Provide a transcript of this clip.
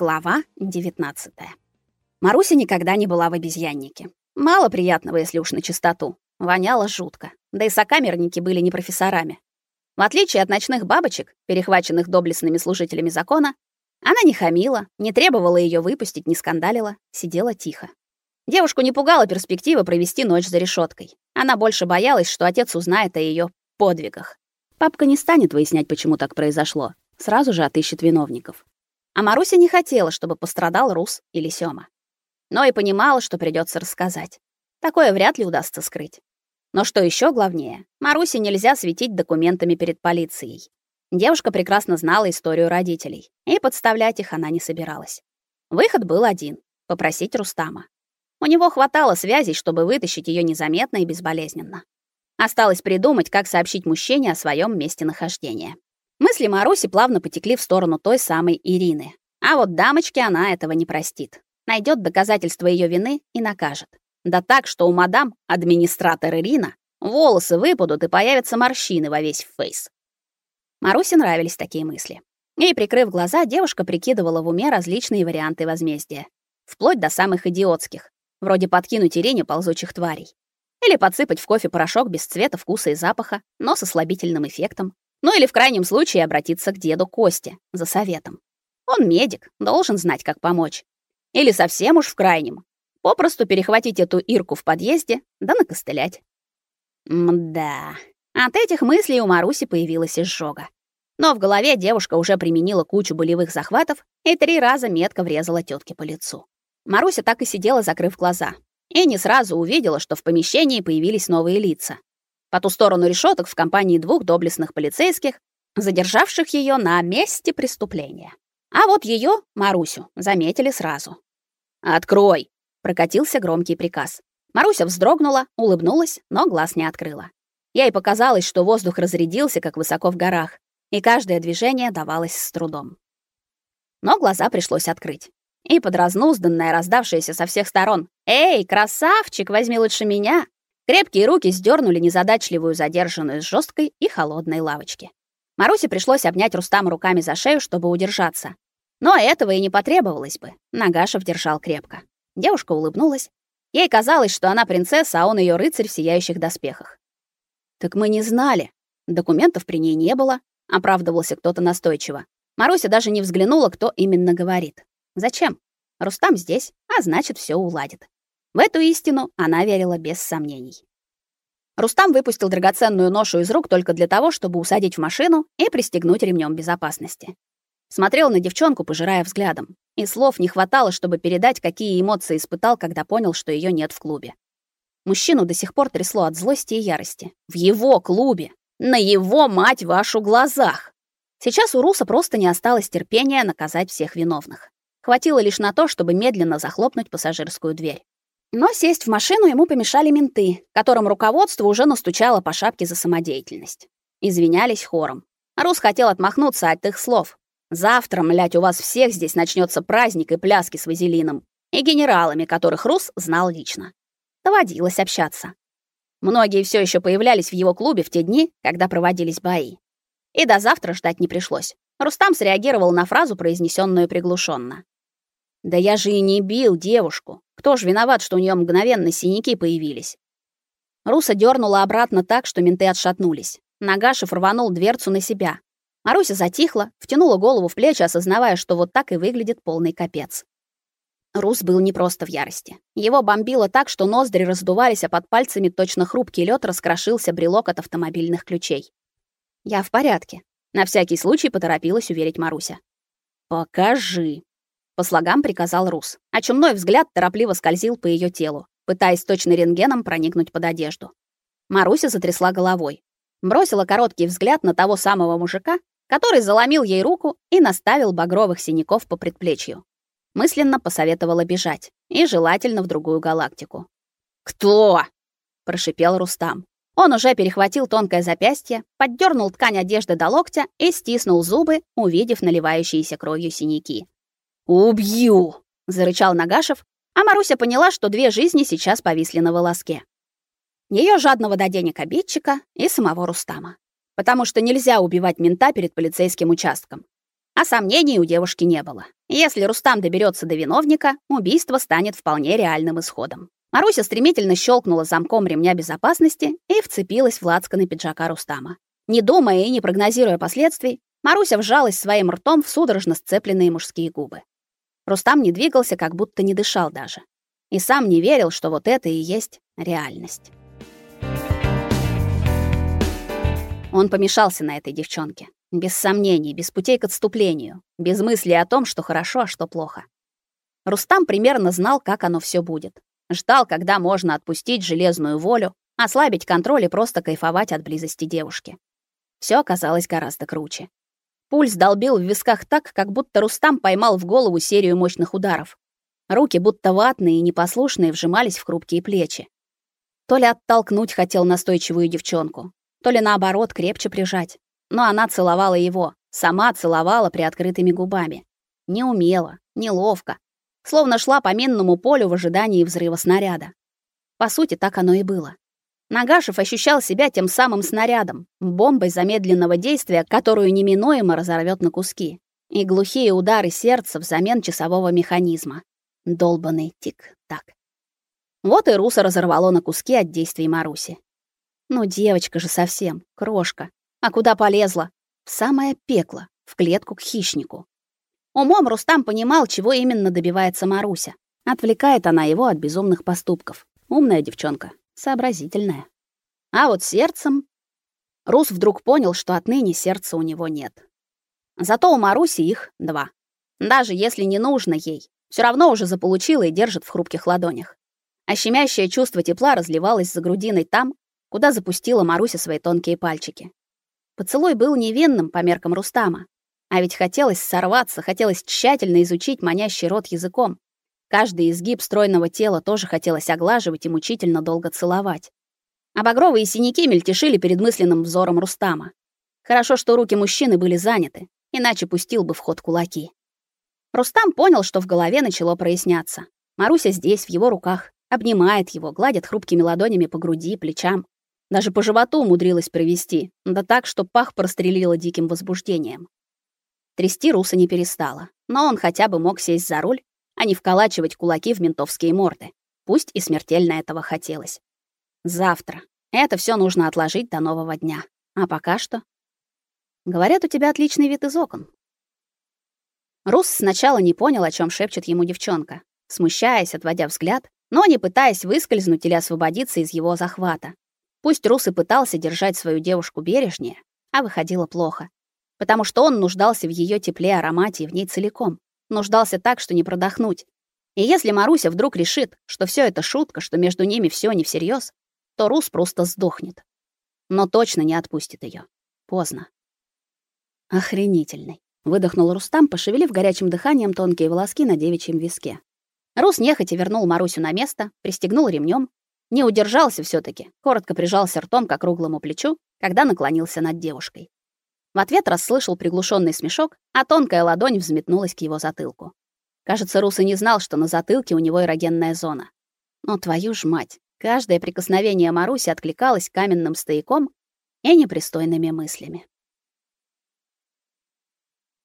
Глава 19. Маруся никогда не была в обезьяннике. Мало приятного, если уж на чистоту. Воняло жутко. Да и сокамерники были не профессорами. В отличие от ночных бабочек, перехваченных доблестными служителями закона, она не хамила, не требовала ее выпустить, не скандалила, сидела тихо. Девушку не пугала перспектива провести ночь за решеткой. Она больше боялась, что отец узнает о ее подвигах. Папка не станет выяснять, почему так произошло. Сразу же отыщет виновников. А Маруся не хотела, чтобы пострадал Рус или Сёма. Но и понимала, что придется рассказать. Такое вряд ли удастся скрыть. Но что еще главнее, Марусе нельзя светить документами перед полицией. Девушка прекрасно знала историю родителей, и подставлять их она не собиралась. Выход был один попросить Рустама. У него хватало связей, чтобы вытащить ее незаметно и безболезненно. Осталось придумать, как сообщить мужчине о своем месте нахождения. Мысли Маруси плавно потекли в сторону той самой Ирины. А вот дамочке она этого не простит. Найдет доказательства ее вины и накажет. Да так, что у мадам, администратор Ирина, волосы выпадут и появятся морщины во весь фейс. Марусе нравились такие мысли. И, прикрыв глаза, девушка прикидывала в уме различные варианты возмездия. Вплоть до самых идиотских. Вроде подкинуть Ирине ползучих тварей. Или подсыпать в кофе порошок без цвета, вкуса и запаха, но со слабительным эффектом. Ну или в крайнем случае обратиться к деду Косте за советом. Он медик, должен знать, как помочь. Или совсем уж в крайнем. Попросту перехватить эту Ирку в подъезде, да накостылять. Мда. От этих мыслей у Маруси появилась изжога. Но в голове девушка уже применила кучу болевых захватов и три раза метко врезала тетке по лицу. Маруся так и сидела, закрыв глаза, и не сразу увидела, что в помещении появились новые лица по ту сторону решеток в компании двух доблестных полицейских, задержавших ее на месте преступления. А вот ее, Марусю, заметили сразу. «Открой!» — прокатился громкий приказ. Маруся вздрогнула, улыбнулась, но глаз не открыла. Ей показалось, что воздух разрядился, как высоко в горах, и каждое движение давалось с трудом. Но глаза пришлось открыть. И под разнузданное, раздавшееся со всех сторон «Эй, красавчик, возьми лучше меня!» Крепкие руки сдернули незадачливую задержанную с жесткой и холодной лавочки. Марусе пришлось обнять Рустама руками за шею, чтобы удержаться. Но этого и не потребовалось бы. Нагашев держал крепко. Девушка улыбнулась. Ей казалось, что она принцесса, а он ее рыцарь в сияющих доспехах. Так мы не знали. Документов при ней не было, оправдывался кто-то настойчиво. Маруся даже не взглянула, кто именно говорит. Зачем? Рустам здесь, а значит, все уладит. В эту истину она верила без сомнений. Рустам выпустил драгоценную ношу из рук только для того, чтобы усадить в машину и пристегнуть ремнем безопасности. Смотрел на девчонку, пожирая взглядом, и слов не хватало, чтобы передать, какие эмоции испытал, когда понял, что ее нет в клубе. Мужчину до сих пор трясло от злости и ярости. В его клубе, на его мать вашу глазах. Сейчас у Руса просто не осталось терпения наказать всех виновных. Хватило лишь на то, чтобы медленно захлопнуть пассажирскую дверь. Но сесть в машину ему помешали менты, которым руководство уже настучало по шапке за самодеятельность. Извинялись хором. Рус хотел отмахнуться от их слов. Завтра, млять, у вас всех здесь начнется праздник и пляски с вазелином и генералами, которых Рус знал лично. Доводилось общаться. Многие все еще появлялись в его клубе в те дни, когда проводились бои. И до завтра ждать не пришлось. Рустам среагировал на фразу, произнесенную приглушенно. Да я же и не бил девушку. Кто ж виноват, что у нее мгновенно синяки появились? Руса дернула обратно так, что менты отшатнулись. Нагашев рванул дверцу на себя. Маруся затихла, втянула голову в плечи, осознавая, что вот так и выглядит полный капец. Рус был не просто в ярости. Его бомбило так, что ноздри раздувались, а под пальцами точно хрупкий лед раскрошился брелок от автомобильных ключей. Я в порядке. На всякий случай поторопилась уверить Маруся. Покажи, по слогам приказал Рус, а чумной взгляд торопливо скользил по ее телу, пытаясь точно рентгеном проникнуть под одежду. Маруся затрясла головой, бросила короткий взгляд на того самого мужика, который заломил ей руку и наставил багровых синяков по предплечью. Мысленно посоветовала бежать, и желательно в другую галактику. «Кто?» — прошипел Рустам. Он уже перехватил тонкое запястье, поддернул ткань одежды до локтя и стиснул зубы, увидев наливающиеся кровью синяки. «Убью!» — зарычал Нагашев, а Маруся поняла, что две жизни сейчас повисли на волоске. Ее жадного до денег обидчика и самого Рустама. Потому что нельзя убивать мента перед полицейским участком. А сомнений у девушки не было. Если Рустам доберется до виновника, убийство станет вполне реальным исходом. Маруся стремительно щелкнула замком ремня безопасности и вцепилась в лацканы пиджака Рустама. Не думая и не прогнозируя последствий, Маруся вжалась своим ртом в судорожно сцепленные мужские губы. Рустам не двигался, как будто не дышал даже. И сам не верил, что вот это и есть реальность. Он помешался на этой девчонке. Без сомнений, без путей к отступлению, без мысли о том, что хорошо, а что плохо. Рустам примерно знал, как оно все будет. Ждал, когда можно отпустить железную волю, ослабить контроль и просто кайфовать от близости девушки. Все оказалось гораздо круче. Пульс долбил в висках так, как будто Рустам поймал в голову серию мощных ударов. Руки, будто ватные и непослушные, вжимались в хрупкие плечи. То ли оттолкнуть хотел настойчивую девчонку, то ли наоборот крепче прижать. Но она целовала его, сама целовала приоткрытыми губами. Неумело, неловко, словно шла по минному полю в ожидании взрыва снаряда. По сути, так оно и было. Нагашев ощущал себя тем самым снарядом, бомбой замедленного действия, которую неминуемо разорвет на куски, и глухие удары сердца взамен часового механизма. Долбанный тик-так. Вот и Руса разорвало на куски от действий Маруси. Ну, девочка же совсем, крошка. А куда полезла? В самое пекло, в клетку к хищнику. Умом Рустам понимал, чего именно добивается Маруся. Отвлекает она его от безумных поступков. Умная девчонка, сообразительная. А вот сердцем Рус вдруг понял, что отныне сердца у него нет. Зато у Маруси их два. Даже если не нужно ей, все равно уже заполучила и держит в хрупких ладонях. А щемящее чувство тепла разливалось за грудиной там, куда запустила Маруся свои тонкие пальчики. Поцелуй был невинным по меркам Рустама, а ведь хотелось сорваться, хотелось тщательно изучить манящий рот языком. Каждый изгиб стройного тела тоже хотелось оглаживать и мучительно долго целовать. А багровые синяки мельтешили перед мысленным взором Рустама. Хорошо, что руки мужчины были заняты, иначе пустил бы в ход кулаки. Рустам понял, что в голове начало проясняться. Маруся здесь, в его руках, обнимает его, гладит хрупкими ладонями по груди, плечам. Даже по животу умудрилась провести, да так, что пах прострелила диким возбуждением. Трясти Руса не перестала, но он хотя бы мог сесть за руль, а не вколачивать кулаки в ментовские морды. Пусть и смертельно этого хотелось. Завтра. Это все нужно отложить до нового дня. А пока что? Говорят, у тебя отличный вид из окон. Рус сначала не понял, о чем шепчет ему девчонка, смущаясь, отводя взгляд, но не пытаясь выскользнуть или освободиться из его захвата. Пусть Рус и пытался держать свою девушку бережнее, а выходило плохо потому что он нуждался в ее тепле, аромате и в ней целиком. Нуждался так, что не продохнуть. И если Маруся вдруг решит, что все это шутка, что между ними все не всерьез, то Рус просто сдохнет. Но точно не отпустит ее. Поздно. Охренительный, выдохнул Рустам, пошевелив горячим дыханием тонкие волоски на девичьем виске. Рус нехотя вернул Марусю на место, пристегнул ремнем, не удержался все таки коротко прижался ртом к округлому плечу, когда наклонился над девушкой. В ответ расслышал приглушенный смешок, а тонкая ладонь взметнулась к его затылку. Кажется, Рус и не знал, что на затылке у него эрогенная зона. Но твою ж мать, каждое прикосновение Маруси откликалось каменным стояком и непристойными мыслями.